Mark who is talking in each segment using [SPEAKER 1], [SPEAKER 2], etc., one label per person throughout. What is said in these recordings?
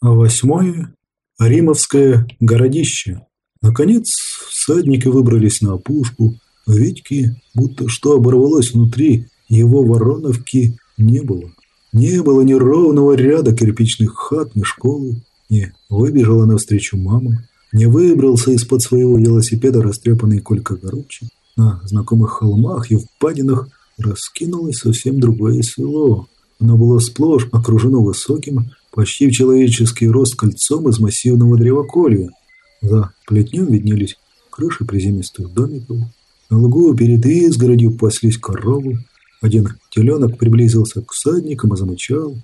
[SPEAKER 1] Восьмое – Римовское городище. Наконец, всадники выбрались на опушку. Витьки, будто что оборвалось внутри, его вороновки не было. Не было ни ровного ряда кирпичных хат, ни школы. Не выбежала навстречу мама. Не выбрался из-под своего велосипеда растрепанный Колька Горучий. На знакомых холмах и впадинах раскинулось совсем другое село. Оно было сплошь окружено высоким, почти в человеческий рост кольцом из массивного древоколья. За плетнем виднелись крыши приземистых домиков. На лугу перед изгородью паслись коровы. Один теленок приблизился к всадникам и замычал,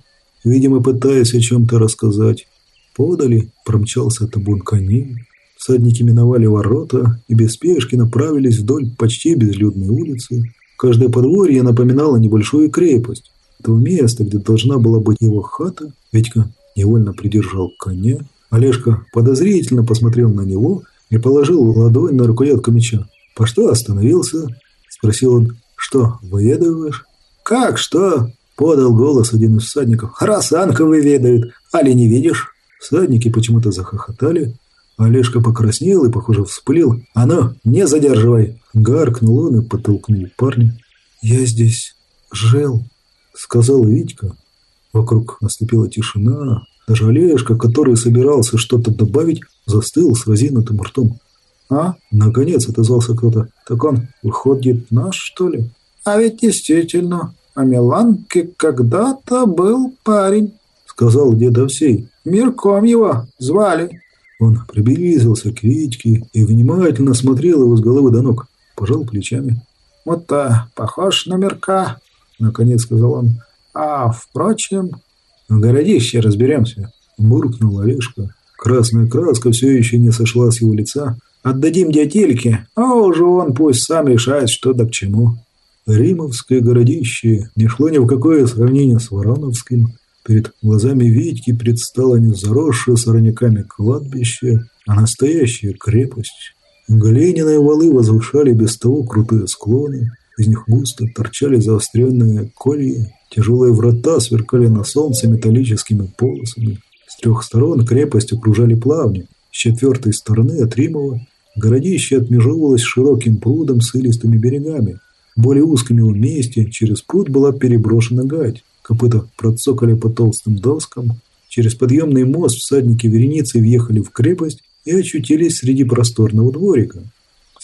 [SPEAKER 1] видимо, пытаясь о чем-то рассказать. Подали, промчался табун коней. Всадники миновали ворота и без спешки направились вдоль почти безлюдной улицы. Каждое подворье напоминало небольшую крепость. То место, где должна была быть его хата, Витька невольно придержал коня. Олежка подозрительно посмотрел на него и положил ладонь на рукоятку меча. «По что остановился?» – спросил он. «Что, выведываешь?» «Как что?» – подал голос один из всадников. «Росанка выведают, али не видишь?» Всадники почему-то захохотали. Олежка покраснел и, похоже, вспылил. «А ну, не задерживай!» Гаркнул он и подтолкнул парня. «Я здесь жил», — сказал Витька. Вокруг наступила тишина. Даже Олежка, который собирался что-то добавить, застыл с разинутым ртом. «А?» — наконец отозвался кто-то. «Так он, выходит, наш, что ли?» «А ведь действительно, а Миланке когда-то был парень», — сказал дед Овсей. «Мирком его звали». Он приблизился к Витьке и внимательно смотрел его с головы до ног. Пожал плечами. «Вот-то похож на Мирка», — наконец сказал он. «А, впрочем...» «В городище разберемся», — буркнул Олежка. Красная краска все еще не сошла с его лица. «Отдадим дятельке, а уже он пусть сам решает, что да к чему». Римовское городище не шло ни в какое сравнение с Вороновским. Перед глазами Витьки предстало не заросшее сорняками кладбище, а настоящая крепость. Глиняные валы возвышали без того крутые склоны, из них густо торчали заостренные колья, тяжелые врата сверкали на солнце металлическими полосами. С трех сторон крепость окружали плавни, с четвертой стороны от Римова городище отмежевывалось широким прудом с илистыми берегами. Более узкими в месте через пруд была переброшена гать. Копыта процокали по толстым доскам. Через подъемный мост всадники вереницы въехали в крепость и очутились среди просторного дворика.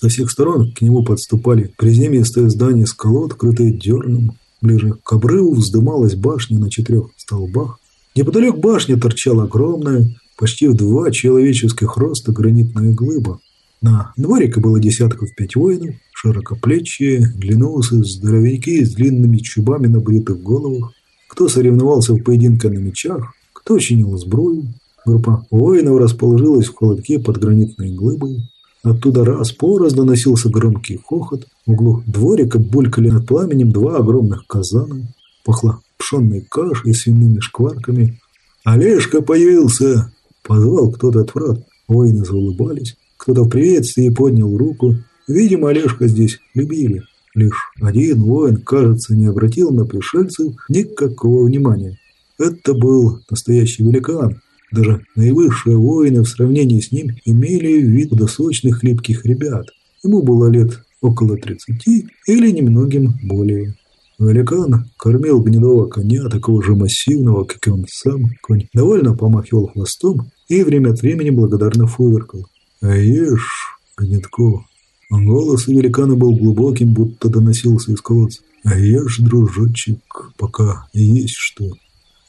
[SPEAKER 1] Со всех сторон к нему подступали приземистые здания с колод, крытые дерном. Ближе к обрыву вздымалась башня на четырех столбах. Неподалеку башни торчала огромная, почти в два человеческих роста гранитная глыба. На дворике было десятков пять воинов, широкоплечие, длинноусые здоровяки с длинными чубами на бритых головах. Кто соревновался в поединке на мечах, кто чинил сбрую. Группа воинов расположилась в холодке под гранитной глыбой. Оттуда раз по раз доносился громкий хохот. В углу дворика булькали над пламенем два огромных казана. Пахло пшенной кашей и свиными шкварками. «Олежка появился!» – позвал кто-то от врат. Воины заулыбались. Кто-то в приветствии поднял руку. Видимо, Олежка здесь любили. Лишь один воин, кажется, не обратил на пришельцев никакого внимания. Это был настоящий великан. Даже наивысшие воины в сравнении с ним имели вид досочных хлипких ребят. Ему было лет около тридцати или немногим более. Великан кормил гнедого коня, такого же массивного, как и он сам. Конь довольно помахивал хвостом и время от времени благодарно фыркал. «А ешь, гнедко, Голос великана был глубоким, будто доносился из колодца. «А ж, дружочек, пока есть что».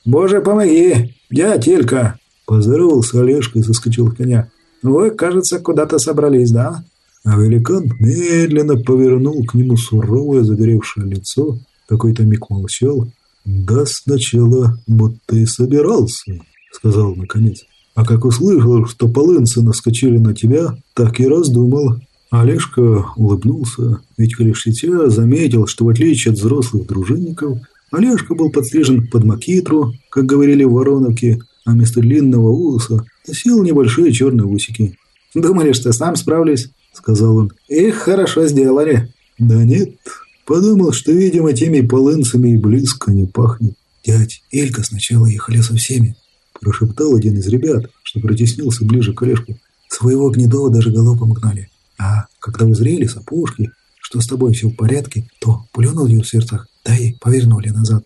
[SPEAKER 1] «Боже, помоги! Я Телька!» Поздоровался Олежка и соскочил с коня. «Вы, кажется, куда-то собрались, да?» А великан медленно повернул к нему суровое загоревшее лицо. Какой-то миг молчал. «Да сначала будто и собирался», — сказал наконец. «А как услышал, что полынцы наскочили на тебя, так и раздумал. Олежка улыбнулся, ведь Калишитя заметил, что в отличие от взрослых дружинников, Олежка был подстрижен под макитру, как говорили в Вороновке, а вместо длинного уса носил небольшие черные усики. «Думали, что сам справлюсь», — сказал он. «Их хорошо сделали». «Да нет, подумал, что, видимо, теми полынцами и близко не пахнет. Дядь, Элька сначала ехали со всеми», —– прошептал один из ребят, что протеснился ближе к Олежку. «Своего гнедого даже галопом гнали. А когда узрели с опушки, что с тобой все в порядке, то плюнули в сердцах, да и повернули назад».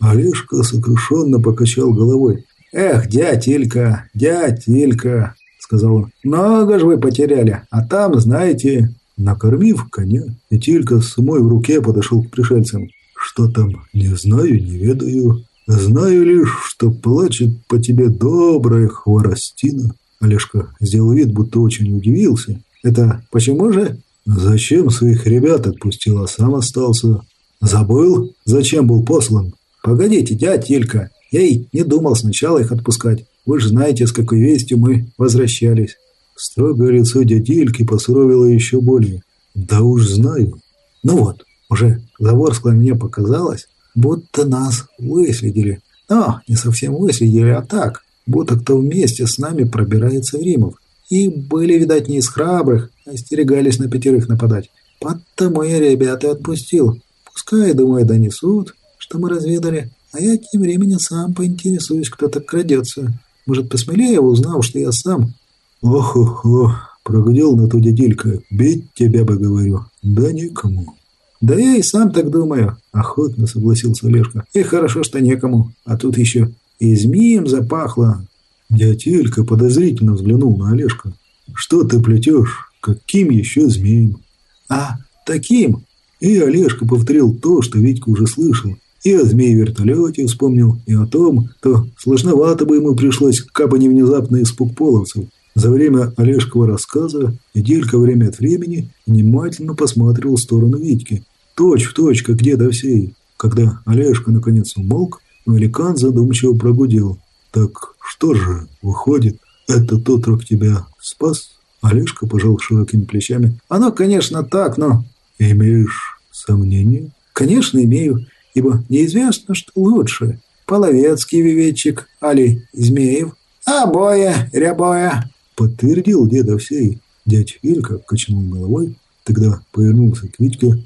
[SPEAKER 1] Олежка сокрушенно покачал головой. «Эх, дядь Илька, дядь Илька!» – сказал он. «Много же вы потеряли, а там, знаете...» Накормив коня, Итилька с умой в руке подошел к пришельцам. «Что там, не знаю, не ведаю. Знаю лишь, что плачет по тебе добрая хворостина». Олежка сделал вид, будто очень удивился. «Это почему же?» «Зачем своих ребят отпустил, а сам остался?» «Забыл? Зачем был послан?» «Погодите, дядь Илька, я и не думал сначала их отпускать. Вы же знаете, с какой вестью мы возвращались». Строгое лицо дядильки посуровило еще более. «Да уж знаю». «Ну вот, уже Заворскла мне показалось, будто нас выследили. Но не совсем выследили, а так, будто кто вместе с нами пробирается в Римов. И были, видать, не из храбрых, а остерегались на пятерых нападать. Потому я ребята отпустил. Пускай, думаю, донесут, что мы разведали, а я тем временем сам поинтересуюсь, кто так крадется. Может, посмелее узнав, что я сам «Ох-ох-ох!» – прогудел на ту дядилька. «Бить тебя бы, говорю, да никому». «Да я и сам так думаю», – охотно согласился Олежка. «И хорошо, что некому, а тут еще и змеем запахло». Дядилька подозрительно взглянул на Олежка. «Что ты плетешь? Каким еще змеем?» «А, таким!» И Олежка повторил то, что Витька уже слышал. И о змее-вертолете вспомнил, и о том, то сложновато бы ему пришлось, капа не внезапный испуг половцев. За время Олежкова рассказа Неделька время от времени внимательно посматривал в сторону Витьки. Точь в точь, как деда всей. Когда Олежка наконец умолк, великан задумчиво прогудел. «Так что же, выходит, это тот рок тебя спас?» Олежка пожал широкими плечами. «Оно, конечно, так, но...» «Имеешь сомнения?» «Конечно, имею, ибо неизвестно, что лучше. Половецкий виветчик, али Змеев, обоя, рябоя, Подтвердил деда всей. Дядь Илька качнул головой, тогда повернулся к Витьке.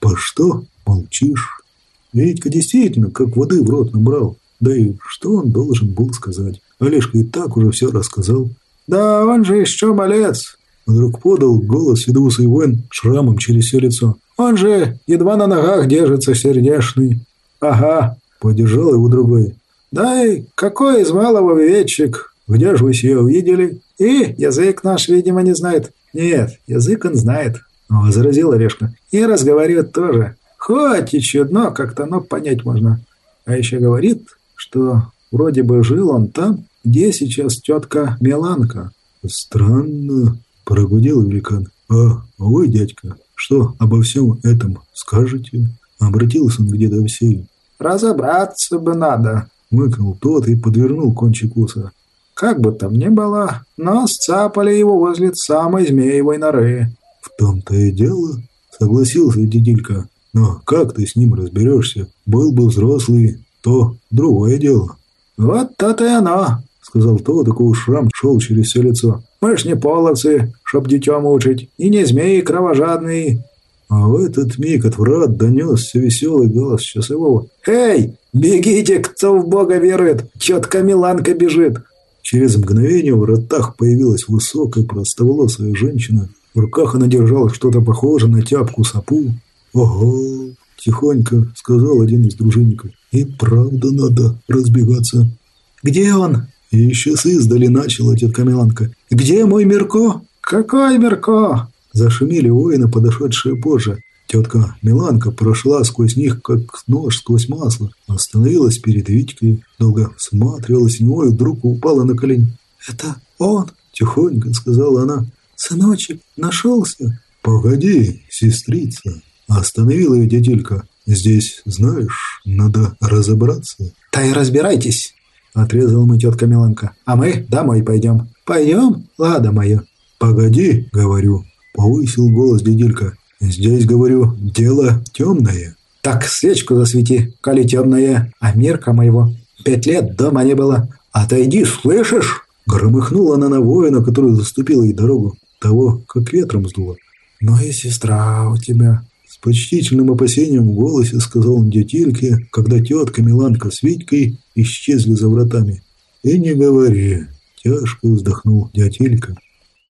[SPEAKER 1] «По что молчишь?» Витька действительно как воды в рот набрал. Да и что он должен был сказать? Олежка и так уже все рассказал. «Да он же еще малец!» Вдруг подал голос седоусый воин шрамом через все лицо. «Он же едва на ногах держится, сердешный!» «Ага!» – поддержал его другой. «Да и какой из малого ветчик? Где же вы сие увидели?» И язык наш, видимо, не знает. Нет, язык он знает, возразил Орешка. И разговаривает тоже. Хоть и чудно, как-то, но понять можно. А еще говорит, что вроде бы жил он там, где сейчас тетка Миланка. Странно, прогудел великан. А вы, дядька, что обо всем этом скажете? Обратился он к деду Овсею. Разобраться бы надо, мыкнул тот и подвернул кончик уса. Как бы там ни было, но сцапали его возле самой змеевой норы. В том-то и дело, согласился Дидилька. Но как ты с ним разберешься? Был бы взрослый, то другое дело. Вот то-то и оно, сказал тот, такой шрам шел через все лицо. Мы ж не половцы, чтоб детем учить, и не змеи кровожадные. А в этот миг от врат донесся веселый голос часового. «Эй, бегите, кто в Бога верует! Тетка Миланка бежит! Через мгновение в вратах появилась высокая простоволосая женщина. В руках она держала что-то похожее на тяпку-сапу. «Ого!» – тихонько сказал один из дружинников. «И правда надо разбегаться». «Где он?» И еще с издали начала тетка Миланка. «Где мой Мерко?» «Какой Мерко?» Зашумели воины, подошедшие позже. Тетка Миланка прошла сквозь них, как нож сквозь масло. Остановилась перед Витькой, долго всматривалась в него и вдруг упала на колени. «Это он!» – тихонько сказала она. «Сыночек, нашелся?» «Погоди, сестрица!» – остановила ее дядилька. «Здесь, знаешь, надо разобраться». «Да и разбирайтесь!» – отрезала мы тетка Миланка. «А мы домой пойдем». «Пойдем, лада моя». «Погоди», – говорю, – повысил голос дядилька. Здесь, говорю, дело темное. Так свечку засвети, коли темное, а мерка моего пять лет дома не было. Отойди, слышишь? Громыхнула она на воина, который заступил ей дорогу. Того, как ветром сдуло. Ну и сестра у тебя. Почтительным опасением в голосе сказал он детильке, когда тетка Миланка с Витькой исчезли за вратами. «И не говори», – тяжко вздохнул дядь Илька.